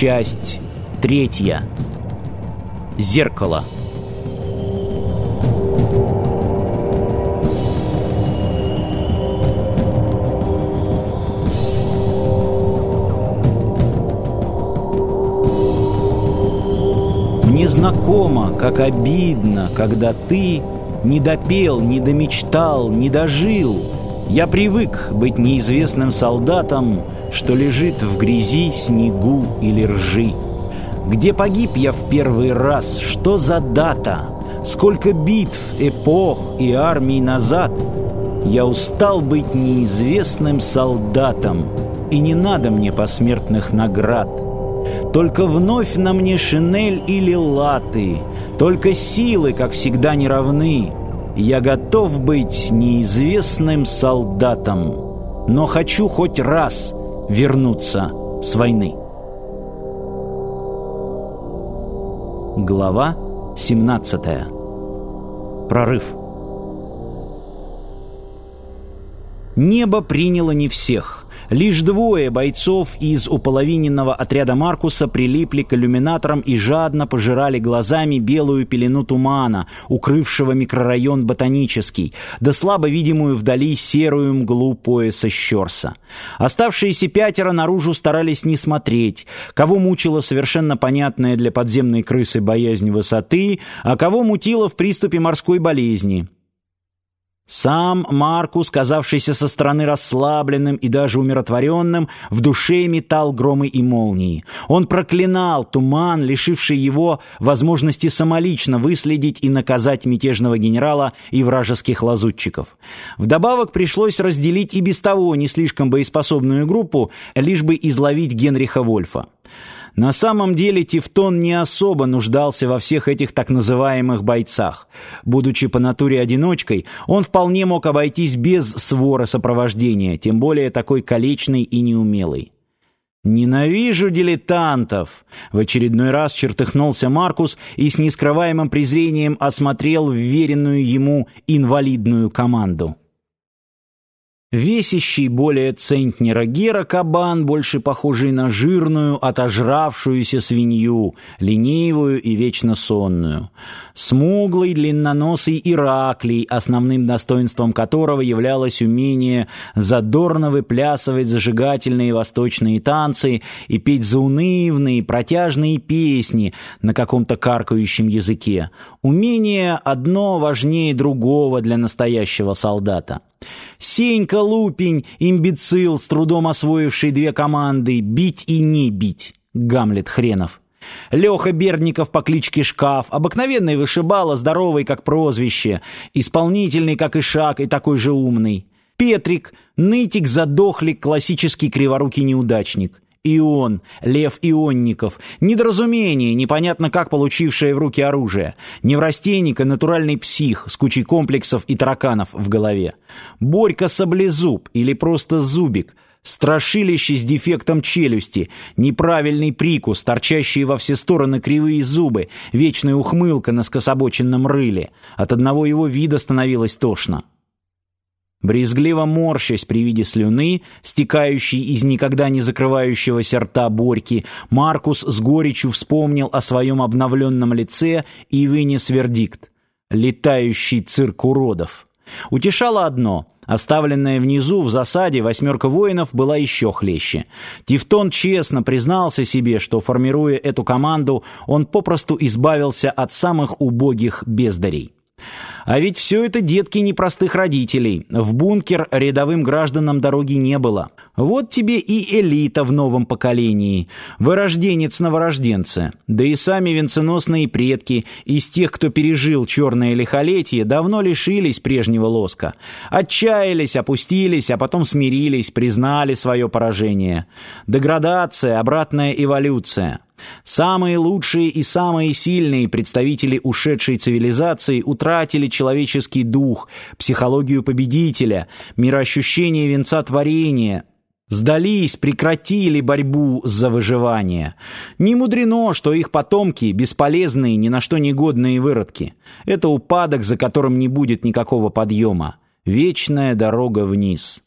Часть третья. Зеркало. Мне знакомо, как обидно, когда ты не допел, не домечтал, не дожил. Я привык быть неизвестным солдатом, что лежит в грязи, снегу или ржи. Где погиб я в первый раз? Что за дата? Сколько битв, эпох и армий назад? Я устал быть неизвестным солдатом, и не надо мне посмертных наград. Только вновь на мне шинель или латы, только силы, как всегда, не равны. Я готов быть неизвестным солдатом, но хочу хоть раз вернуться с войны. Глава 17. Прорыв. Небо приняло не всех. Лишь двое бойцов из уполовиненного отряда Маркуса прилипли к иллюминаторам и жадно пожирали глазами белую пелену тумана, укрывшего микрорайон Ботанический, да слабо видимую вдали серую мглу пояса Щерса. Оставшиеся пятеро наружу старались не смотреть, кого мучила совершенно понятная для подземной крысы боязнь высоты, а кого мутила в приступе морской болезни. Сам Маркус, казавшийся со стороны расслабленным и даже умиротворенным, в душе метал громы и молнии. Он проклинал туман, лишивший его возможности самолично выследить и наказать мятежного генерала и вражеских лазутчиков. Вдобавок пришлось разделить и без того не слишком боеспособную группу, лишь бы изловить Генриха Вольфа. На самом деле Тевтон не особо нуждался во всех этих так называемых бойцах. Будучи по натуре одиночкой, он вполне мог обойтись без свора сопровождения, тем более такой колечный и неумелый. «Ненавижу дилетантов!» В очередной раз чертыхнулся Маркус и с нескрываемым презрением осмотрел вверенную ему инвалидную команду. Весящий более центнера гера кабан, больше похожий на жирную, отожравшуюся свинью, ленивую и вечно сонную. Смуглый, длинноносый Ираклий, основным достоинством которого являлось умение задорно выплясывать зажигательные восточные танцы и петь заунывные, протяжные песни на каком-то каркающем языке. Умение одно важнее другого для настоящего солдата. Сенька Лупень, имбецил, с трудом освоивший две команды «бить и не бить». Гамлет хренов. Леха Бердников по кличке Шкаф, обыкновенный вышибала, здоровый как прозвище, исполнительный как и шаг и такой же умный. Петрик, нытик-задохлик, классический криворукий неудачник. Ион, Лев Ионников, недоразумение, непонятно как получившее в руки оружие, неврастенник и натуральный псих с кучей комплексов и тараканов в голове, Борька Саблезуб или просто Зубик, страшилище с дефектом челюсти, неправильный прикус, торчащие во все стороны кривые зубы, вечная ухмылка на скособоченном рыле. От одного его вида становилось тошно. Брезгливо морщась при виде слюны, стекающей из никогда не закрывающегося рта Борьки, Маркус с горечью вспомнил о своем обновленном лице и вынес вердикт. «Летающий цирк уродов». Утешало одно — Оставленная внизу в засаде восьмерка воинов была еще хлеще. Тевтон честно признался себе, что, формируя эту команду, он попросту избавился от самых убогих бездарей. А ведь все это детки непростых родителей. В бункер рядовым гражданам дороги не было. Вот тебе и элита в новом поколении. Вырожденец-новорожденцы. Да и сами венценосные предки из тех, кто пережил черное лихолетие, давно лишились прежнего лоска. Отчаялись, опустились, а потом смирились, признали свое поражение. Деградация, обратная эволюция. Самые лучшие и самые сильные представители ушедшей цивилизации утратили человеческий дух, психологию победителя, мироощущение венца творения, сдались, прекратили борьбу за выживание. Не мудрено, что их потомки – бесполезные, ни на что негодные выродки. Это упадок, за которым не будет никакого подъема. Вечная дорога вниз.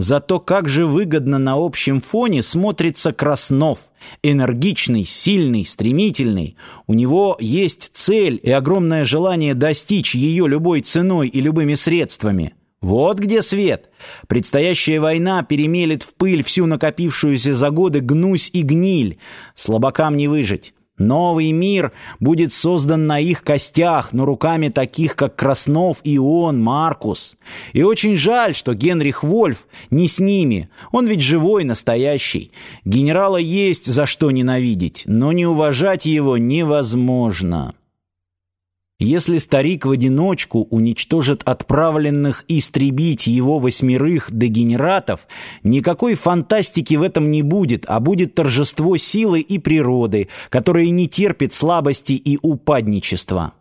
Зато как же выгодно на общем фоне смотрится Краснов. Энергичный, сильный, стремительный. У него есть цель и огромное желание достичь ее любой ценой и любыми средствами. Вот где свет. Предстоящая война перемелет в пыль всю накопившуюся за годы гнусь и гниль. Слабакам не выжить. Новый мир будет создан на их костях, но руками таких, как Краснов и он, Маркус. И очень жаль, что Генрих Вольф не с ними. Он ведь живой, настоящий. Генерала есть за что ненавидеть, но не уважать его невозможно. Если старик в одиночку уничтожит отправленных истребить его восьмерых дегенератов, никакой фантастики в этом не будет, а будет торжество силы и природы, которая не терпит слабости и упадничества.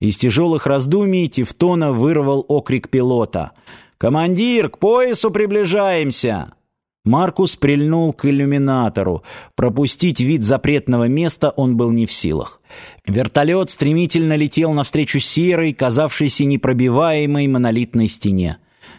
Из тяжелых раздумий Тевтона вырвал окрик пилота. «Командир, к поясу приближаемся!» Маркус прильнул к иллюминатору. Пропустить вид запретного места он был не в силах. Вертолет стремительно летел навстречу серой, казавшейся непробиваемой монолитной стене.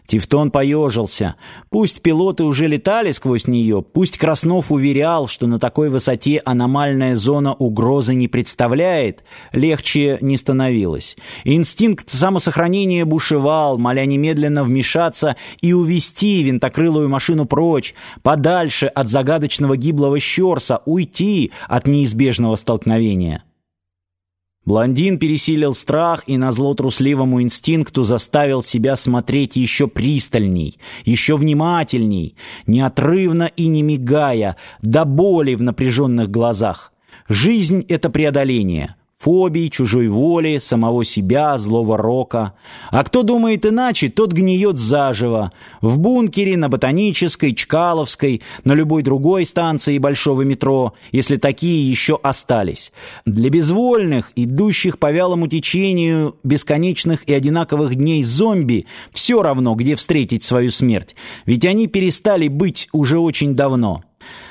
Тевтон поежился. Пусть пилоты уже летали сквозь нее, пусть Краснов уверял, что на такой высоте аномальная зона угрозы не представляет, легче не становилось. Инстинкт самосохранения бушевал, моля немедленно вмешаться и увести винтокрылую машину прочь, подальше от загадочного гиблого щерса, уйти от неизбежного столкновения. Блондин пересилил страх и назло трусливому инстинкту заставил себя смотреть еще пристальней, еще внимательней, неотрывно и не мигая, до боли в напряженных глазах. Жизнь — это преодоление фобий, чужой воли, самого себя, злого рока. А кто думает иначе, тот гниет заживо. В бункере, на Ботанической, Чкаловской, на любой другой станции большого метро, если такие еще остались. Для безвольных, идущих по вялому течению бесконечных и одинаковых дней зомби, все равно, где встретить свою смерть. Ведь они перестали быть уже очень давно.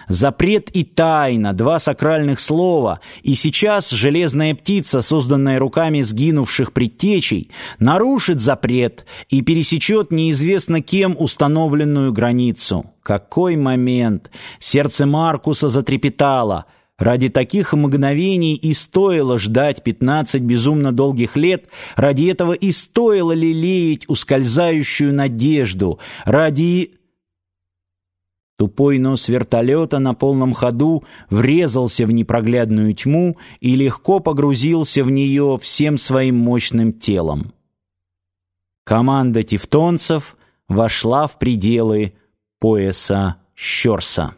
Запрет и тайна, два сакральных слова, и сейчас железная птица, созданная руками сгинувших предтечей, нарушит запрет и пересечет неизвестно кем установленную границу. Какой момент! Сердце Маркуса затрепетало. Ради таких мгновений и стоило ждать пятнадцать безумно долгих лет, ради этого и стоило лелеять ускользающую надежду, ради... Тупой нос вертолета на полном ходу врезался в непроглядную тьму и легко погрузился в нее всем своим мощным телом. Команда тевтонцев вошла в пределы пояса Щорса.